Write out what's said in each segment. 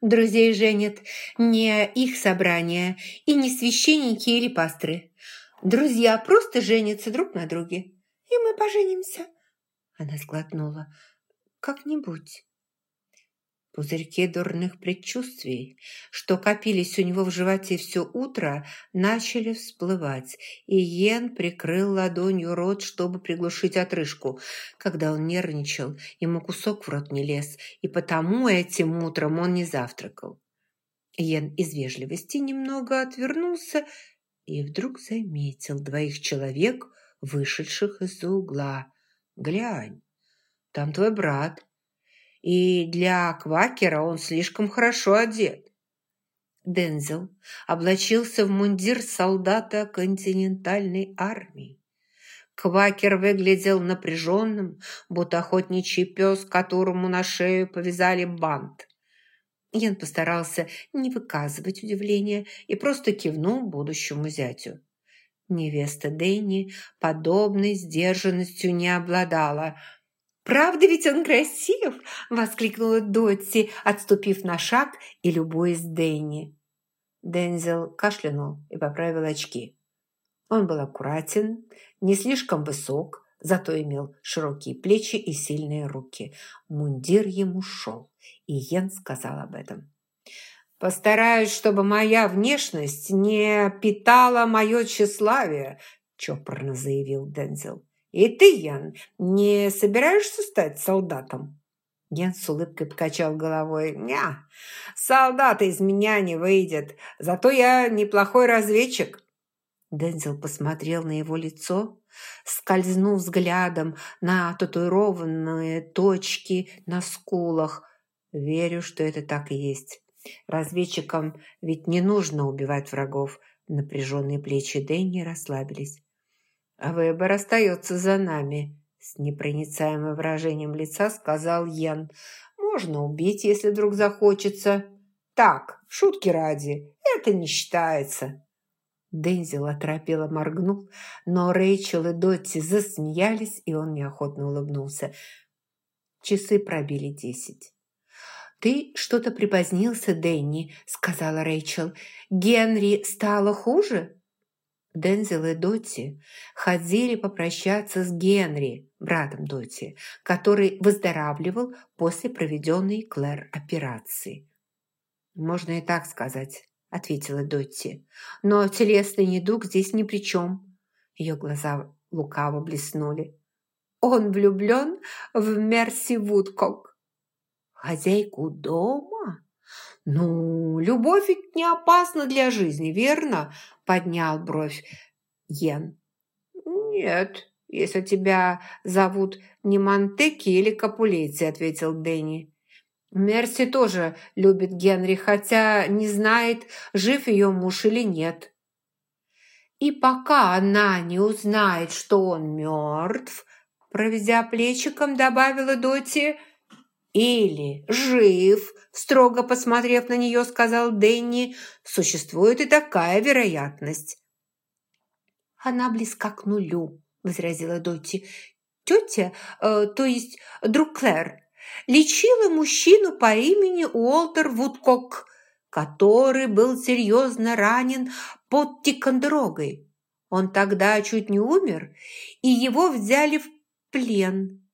Друзей женят не их собрания и не священники или пасторы. Друзья просто женятся друг на друге. И мы поженимся. Она сглотнула. Как-нибудь пузырьке дурных предчувствий, что копились у него в животе все утро, начали всплывать, и Йен прикрыл ладонью рот, чтобы приглушить отрыжку. Когда он нервничал, ему кусок в рот не лез, и потому этим утром он не завтракал. Йен из вежливости немного отвернулся и вдруг заметил двоих человек, вышедших из-за угла. «Глянь, там твой брат» и для квакера он слишком хорошо одет. Дензел облачился в мундир солдата континентальной армии. Квакер выглядел напряженным, будто охотничий пес, которому на шею повязали бант. Ян постарался не выказывать удивления и просто кивнул будущему зятю. Невеста Дэнни подобной сдержанностью не обладала – «Правда ведь он красив?» – воскликнула Дотти, отступив на шаг и любуясь Дэнни. Дензел кашлянул и поправил очки. Он был аккуратен, не слишком высок, зато имел широкие плечи и сильные руки. Мундир ему шел, и Йен сказал об этом. «Постараюсь, чтобы моя внешность не питала мое тщеславие», – чопорно заявил Дензел. «И ты, Ян, не собираешься стать солдатом?» Ян с улыбкой покачал головой. «Ня, солдата из меня не выйдет, зато я неплохой разведчик». Дензел посмотрел на его лицо, скользнув взглядом на татуированные точки на скулах. «Верю, что это так и есть. Разведчикам ведь не нужно убивать врагов». Напряженные плечи Дэнни расслабились. А «Выбор остается за нами», – с непроницаемым выражением лица сказал Ян. «Можно убить, если вдруг захочется. Так, шутки ради, это не считается». Дензел оторопело моргнул, но Рэйчел и Дотти засмеялись, и он неохотно улыбнулся. Часы пробили десять. «Ты что-то припозднился, Дэнни», – сказала Рэйчел. «Генри стало хуже?» Дензел и Дотти ходили попрощаться с Генри, братом Дотти, который выздоравливал после проведенной Клэр операции. «Можно и так сказать», – ответила Дотти. «Но телесный недуг здесь ни при чем». Ее глаза лукаво блеснули. «Он влюблен в Мерси Вудкок». «Хозяйку дома?» «Ну, любовь ведь не опасна для жизни, верно?» – поднял бровь Йен. «Нет, если тебя зовут не Монтеки или Капулетти», – ответил Дэнни. «Мерси тоже любит Генри, хотя не знает, жив ее муж или нет». «И пока она не узнает, что он мертв», – проведя плечиком, добавила Доти, – «Или жив», – строго посмотрев на нее, сказал Дэнни, – «существует и такая вероятность». «Она близка к нулю», – возразила Дотти. «Тетя, э, то есть друг Клэр, лечила мужчину по имени Уолтер Вудкок, который был серьезно ранен под Тикондорогой. Он тогда чуть не умер, и его взяли в плен».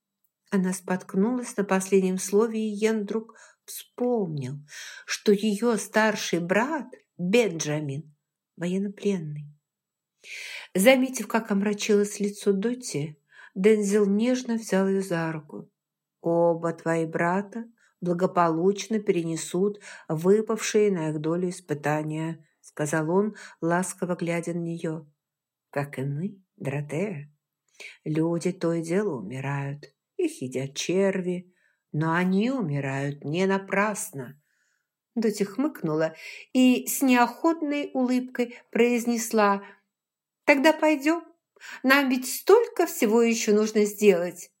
Она споткнулась на последнем слове, и Йен вдруг вспомнил, что ее старший брат Бенджамин военнопленный. Заметив, как омрачилось лицо Дотти, Дензел нежно взял ее за руку. «Оба твои брата благополучно перенесут выпавшие на их долю испытания», сказал он, ласково глядя на нее. «Как и мы, Доротея. Люди то и дело умирают их едят черви, но они умирают не напрасно. Доти хмыкнула и с неохотной улыбкой произнесла «Тогда пойдем, нам ведь столько всего еще нужно сделать».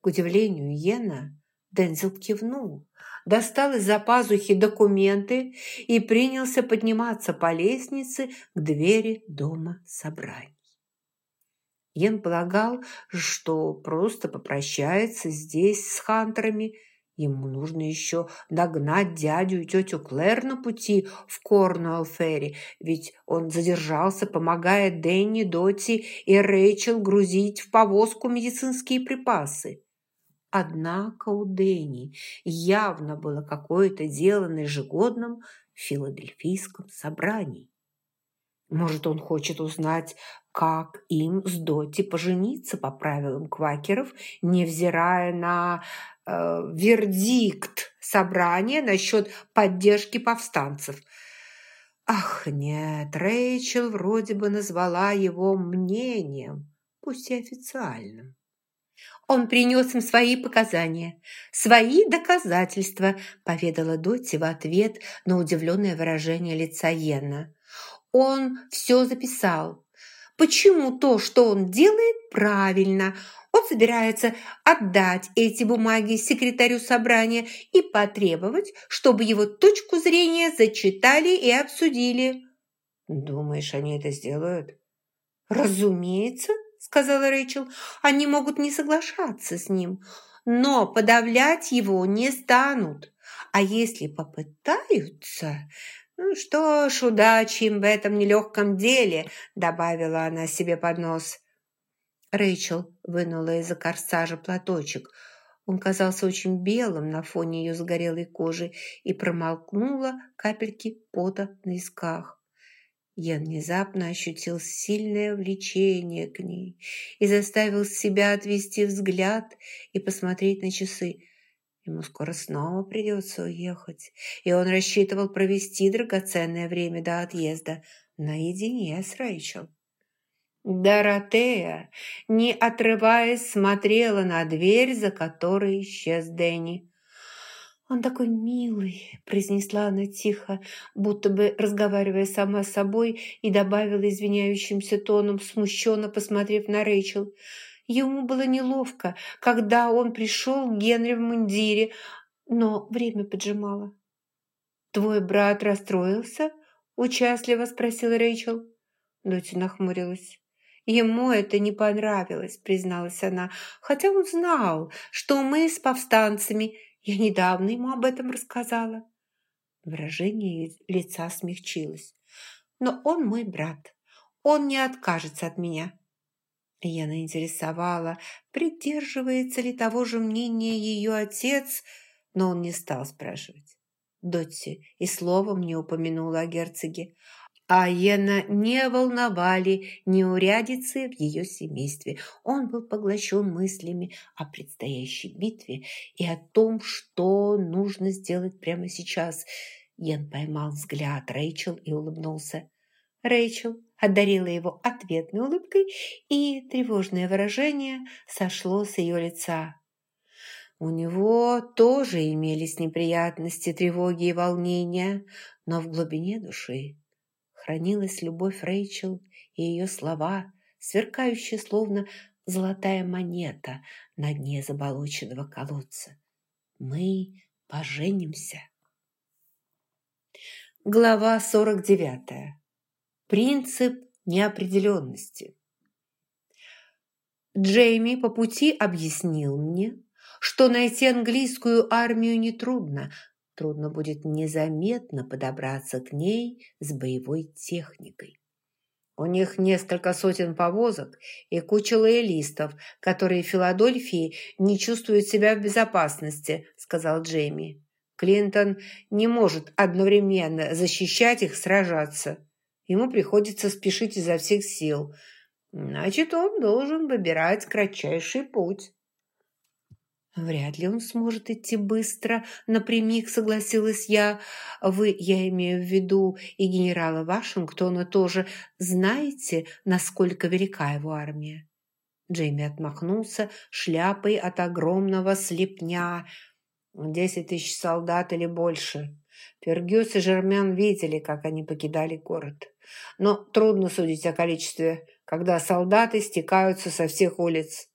К удивлению Йена Дензел кивнул, достал из-за пазухи документы и принялся подниматься по лестнице к двери дома собраний. Йен полагал, что просто попрощается здесь с хантерами Ему нужно еще догнать дядю и тетю Клэр на пути в Корнуэлл-Ферри, ведь он задержался, помогая Дэнни, Доти и Рэйчел грузить в повозку медицинские припасы. Однако у Дэнни явно было какое-то дело на ежегодном филадельфийском собрании. Может, он хочет узнать, как им с Доти пожениться по правилам квакеров, невзирая на э, вердикт собрания насчет поддержки повстанцев. Ах, нет, Рэйчел вроде бы назвала его мнением, пусть и официальным. Он принес им свои показания, свои доказательства, поведала Дотти в ответ на удивленное выражение лица Йена. Он все записал. Почему то, что он делает, правильно? Он собирается отдать эти бумаги секретарю собрания и потребовать, чтобы его точку зрения зачитали и обсудили. Думаешь, они это сделают? Разумеется, сказала Рэйчел. Они могут не соглашаться с ним, но подавлять его не станут. А если попытаются, «Ну что ж, удачи им в этом нелегком деле», – добавила она себе под нос. Рэйчел вынула из-за корсажа платочек. Он казался очень белым на фоне ее загорелой кожи и промолкнула капельки пота на висках. Я внезапно ощутил сильное влечение к ней и заставил себя отвести взгляд и посмотреть на часы. Ему скоро снова придется уехать, и он рассчитывал провести драгоценное время до отъезда наедине с Рэйчел. Доротея, не отрываясь, смотрела на дверь, за которой исчез Дэнни. «Он такой милый», – произнесла она тихо, будто бы разговаривая сама с собой, и добавила извиняющимся тоном, смущенно посмотрев на Рэйчел – Ему было неловко, когда он пришел к Генри в мундире, но время поджимало. «Твой брат расстроился?» – участливо спросила Рэйчел. Дотти нахмурилась. Ему это не понравилось, призналась она, хотя он знал, что мы с повстанцами. Я недавно ему об этом рассказала. Выражение лица смягчилось. Но он мой брат. Он не откажется от меня. Яна интересовала, придерживается ли того же мнения ее отец, но он не стал спрашивать. Дотти и словом не упомянула о герцоге, а Йена не волновали неурядицы в ее семействе. Он был поглощен мыслями о предстоящей битве и о том, что нужно сделать прямо сейчас. Йен поймал взгляд Рэйчел и улыбнулся. Рэйчел одарила его ответной улыбкой, и тревожное выражение сошло с ее лица. У него тоже имелись неприятности, тревоги и волнения, но в глубине души хранилась любовь Рэйчел и ее слова, сверкающие словно золотая монета на дне заболоченного колодца. «Мы поженимся». Глава сорок девятая. Принцип неопределенности. Джейми по пути объяснил мне, что найти английскую армию нетрудно, трудно будет незаметно подобраться к ней с боевой техникой. У них несколько сотен повозок и куча лоялистов, которые в Филадельфии не чувствуют себя в безопасности, сказал Джейми. Клинтон не может одновременно защищать их, сражаться. Ему приходится спешить изо всех сил. Значит, он должен выбирать кратчайший путь. Вряд ли он сможет идти быстро, напрямик, согласилась я. Вы, я имею в виду, и генерала Вашингтона тоже, знаете, насколько велика его армия? Джейми отмахнулся шляпой от огромного слепня. Десять тысяч солдат или больше. Фергюс и Жермен видели, как они покидали город. Но трудно судить о количестве, когда солдаты стекаются со всех улиц.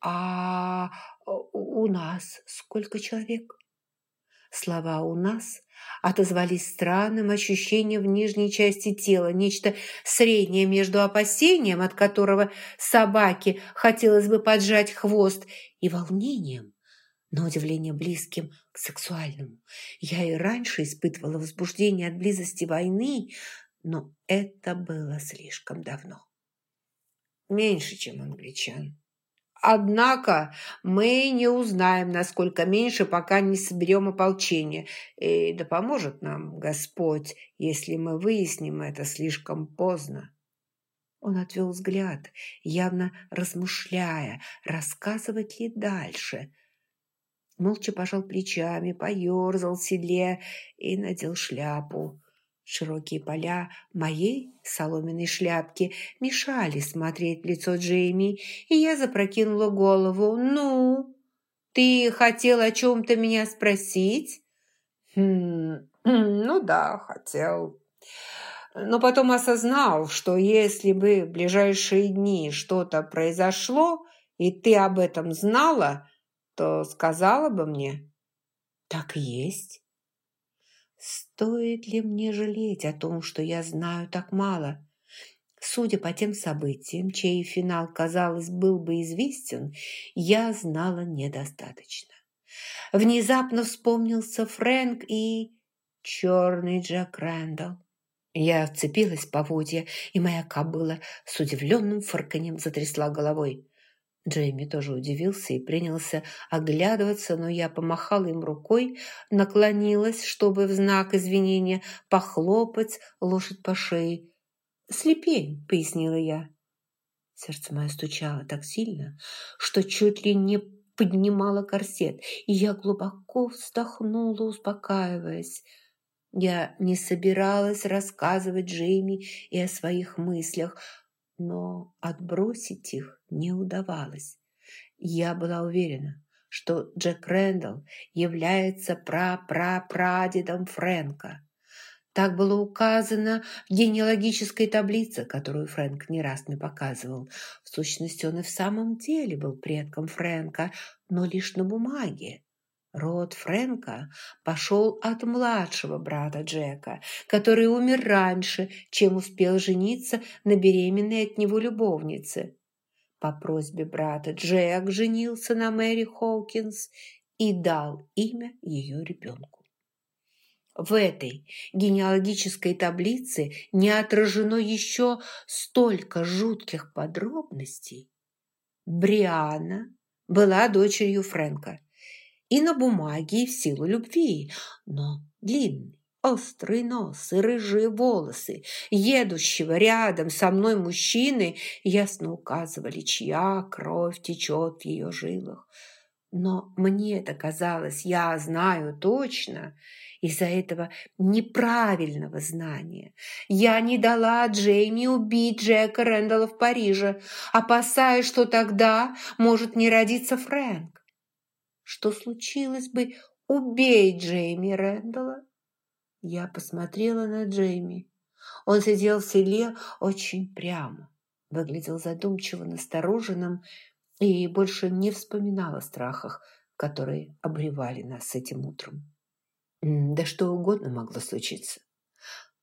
«А у нас сколько человек?» Слова «у нас» отозвались странным ощущением в нижней части тела, нечто среднее между опасением, от которого собаке хотелось бы поджать хвост, и волнением. на удивление близким к сексуальному. Я и раньше испытывала возбуждение от близости войны, но это было слишком давно. Меньше, чем англичан. Однако мы не узнаем, насколько меньше, пока не соберем ополчение. И да поможет нам Господь, если мы выясним это слишком поздно. Он отвел взгляд, явно размышляя, рассказывать ли дальше. Молча пожал плечами, поерзал в седле и надел шляпу. Широкие поля моей соломенной шляпки мешали смотреть лицо Джейми, и я запрокинула голову. «Ну, ты хотел о чем-то меня спросить?» «Хм, ну да, хотел. Но потом осознал, что если бы в ближайшие дни что-то произошло, и ты об этом знала, то сказала бы мне». «Так есть». Стоит ли мне жалеть о том, что я знаю так мало? Судя по тем событиям, чей финал, казалось, был бы известен, я знала недостаточно. Внезапно вспомнился Фрэнк и черный Джек Рэндалл. Я вцепилась в поводья, и моя кобыла с удивленным фырканьем затрясла головой. Джейми тоже удивился и принялся оглядываться, но я помахала им рукой, наклонилась, чтобы в знак извинения похлопать лошадь по шее. «Слепень», — пояснила я. Сердце мое стучало так сильно, что чуть ли не поднимало корсет, и я глубоко вздохнула, успокаиваясь. Я не собиралась рассказывать Джейми и о своих мыслях, но отбросить их не удавалось. Я была уверена, что Джек Рэндалл является пра-пра-прадедом Фрэнка. Так было указано в генеалогической таблице, которую Фрэнк не раз мне показывал. В сущности, он и в самом деле был предком Фрэнка, но лишь на бумаге. Род Фрэнка пошел от младшего брата Джека, который умер раньше, чем успел жениться на беременной от него любовнице. По просьбе брата Джек женился на Мэри Хоукинс и дал имя ее ребенку. В этой генеалогической таблице не отражено еще столько жутких подробностей. Бриана была дочерью Фрэнка – и на бумаге, и в силу любви, но длинный, острый нос и рыжие волосы едущего рядом со мной мужчины ясно указывали, чья кровь течет в ее жилах. Но мне это казалось, я знаю точно, из-за этого неправильного знания. Я не дала Джейми убить Джека Рэндалла в Париже, опасаясь, что тогда может не родиться Фрэнк. Что случилось бы, убей Джейми Рэндалла? Я посмотрела на Джейми. Он сидел в селе очень прямо, выглядел задумчиво настороженным и больше не вспоминал о страхах, которые обревали нас этим утром. Да что угодно могло случиться,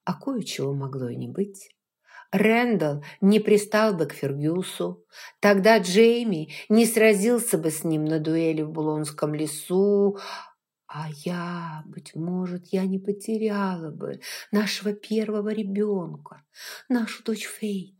а кое-чего могло и не быть. Рэндалл не пристал бы к Фергюсу. Тогда Джейми не сразился бы с ним на дуэли в Булонском лесу. А я, быть может, я не потеряла бы нашего первого ребенка, нашу дочь Фейт.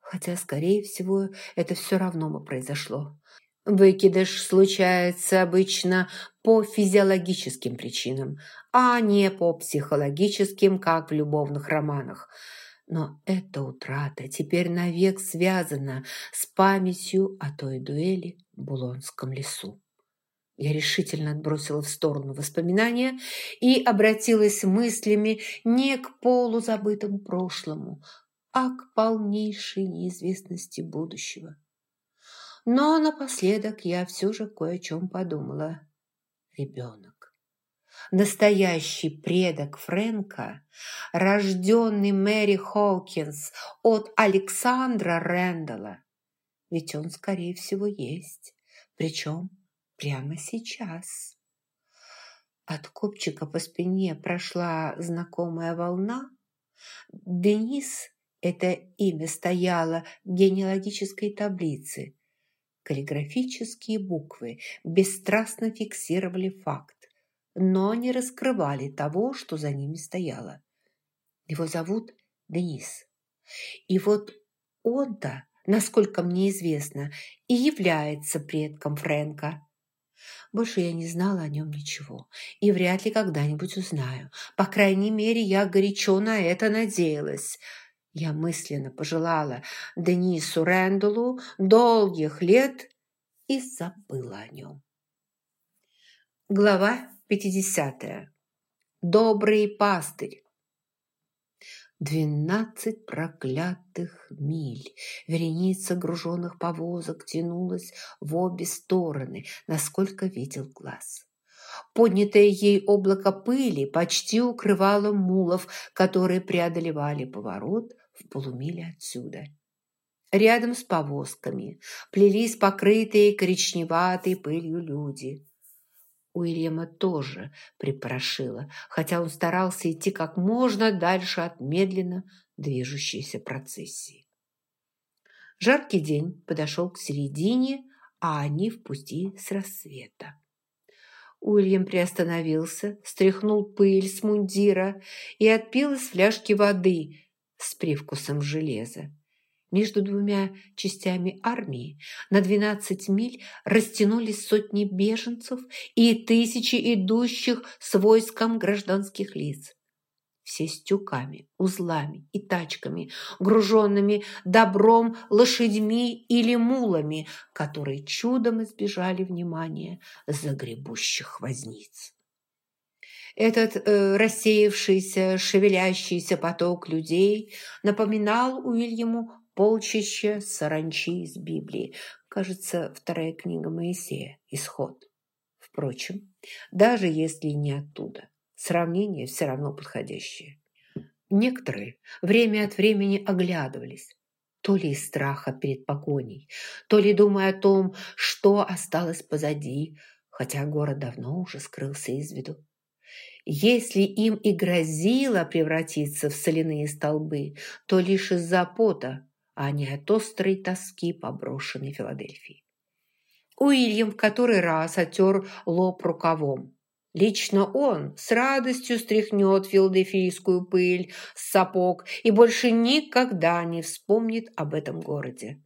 Хотя, скорее всего, это все равно бы произошло. Выкидыш случается обычно по физиологическим причинам, а не по психологическим, как в любовных романах – но эта утрата теперь навек связана с памятью о той дуэли в Булонском лесу. Я решительно отбросила в сторону воспоминания и обратилась мыслями не к полузабытому прошлому, а к полнейшей неизвестности будущего. Но напоследок я все же кое о чем подумала. Ребенок настоящий предок Фрэнка, рожденный Мэри Хоукинс от Александра Рэндалла. Ведь он, скорее всего, есть, причем прямо сейчас. От копчика по спине прошла знакомая волна. Денис, это имя стояло в генеалогической таблице. Каллиграфические буквы бесстрастно фиксировали факт, но не раскрывали того, что за ними стояло. Его зовут Денис. И вот он-то, насколько мне известно, и является предком Фрэнка. Больше я не знала о нем ничего и вряд ли когда-нибудь узнаю. По крайней мере, я горячо на это надеялась. Я мысленно пожелала Денису Рэндаллу долгих лет и забыла о нем. Глава 50. Добрый пастырь. Двенадцать проклятых миль. Вереница груженных повозок тянулась в обе стороны, насколько видел глаз. Поднятое ей облако пыли почти укрывало мулов, которые преодолевали поворот в полумиле отсюда. Рядом с повозками плелись покрытые коричневатой пылью люди. Уильяма тоже припорошило, хотя он старался идти как можно дальше от медленно движущейся процессии. Жаркий день подошел к середине, а они в пути с рассвета. Уильям приостановился, стряхнул пыль с мундира и отпил из фляжки воды с привкусом железа. Между двумя частями армии на 12 миль растянулись сотни беженцев и тысячи идущих с войском гражданских лиц. Все с тюками, узлами и тачками, груженными добром, лошадьми или мулами, которые чудом избежали внимания загребущих возниц. Этот э, рассеявшийся, шевелящийся поток людей напоминал Уильяму полчища саранчи из Библии. Кажется, вторая книга Моисея, Исход. Впрочем, даже если не оттуда, сравнение все равно подходящее. Некоторые время от времени оглядывались, то ли из страха перед погоней, то ли думая о том, что осталось позади, хотя город давно уже скрылся из виду. Если им и грозило превратиться в соляные столбы, то лишь из-за пота, а не от острой тоски по брошенной Филадельфии. Уильям в который раз отер лоб рукавом. Лично он с радостью стряхнет филадельфийскую пыль с сапог и больше никогда не вспомнит об этом городе.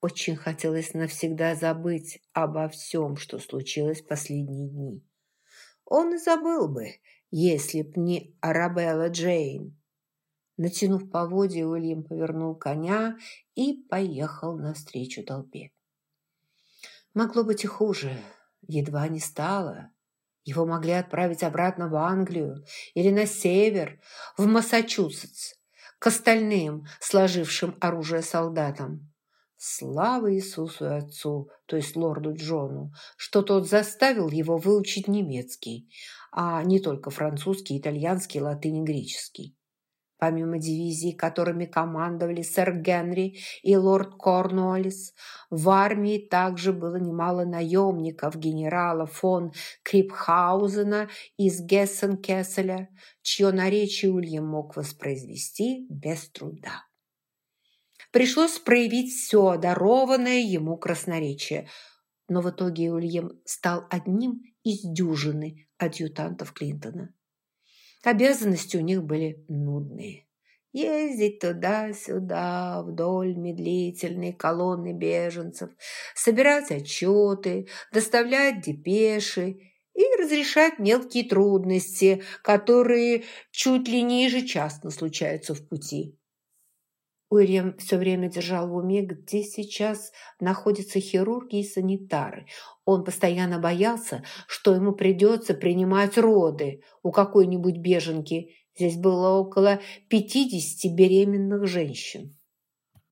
Очень хотелось навсегда забыть обо всем, что случилось в последние дни. Он забыл бы, если б не Арабелла Джейн. Натянув поводья, Уильям повернул коня и поехал навстречу толпе. Могло быть и хуже. Едва не стало. Его могли отправить обратно в Англию или на север, в Массачусетс, к остальным, сложившим оружие солдатам. Слава Иисусу и Отцу, то есть лорду Джону, что тот заставил его выучить немецкий, а не только французский, итальянский, латынь и греческий. Помимо дивизий, которыми командовали сэр Генри и лорд Корнуоллис, в армии также было немало наемников генерала фон Крипхаузена из Гессен-Кесселя, чье наречие Ульям мог воспроизвести без труда. Пришлось проявить все дарованное ему красноречие, но в итоге Ульям стал одним из дюжины адъютантов Клинтона. Обязанности у них были нудные. Ездить туда-сюда, вдоль медлительной колонны беженцев, собирать отчеты, доставлять депеши и разрешать мелкие трудности, которые чуть ли не ежечасно случаются в пути. Уильям все время держал в уме, где сейчас находятся хирурги и санитары. Он постоянно боялся, что ему придется принимать роды у какой-нибудь беженки. Здесь было около 50 беременных женщин.